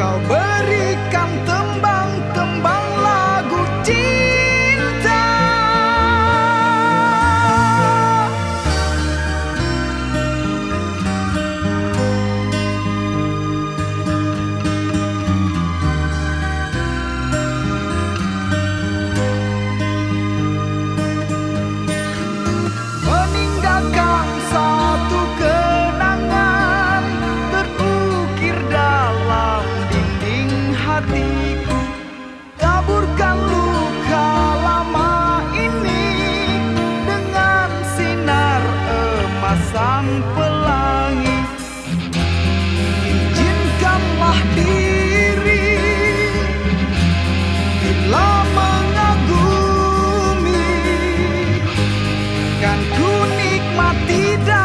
kau berikan batida.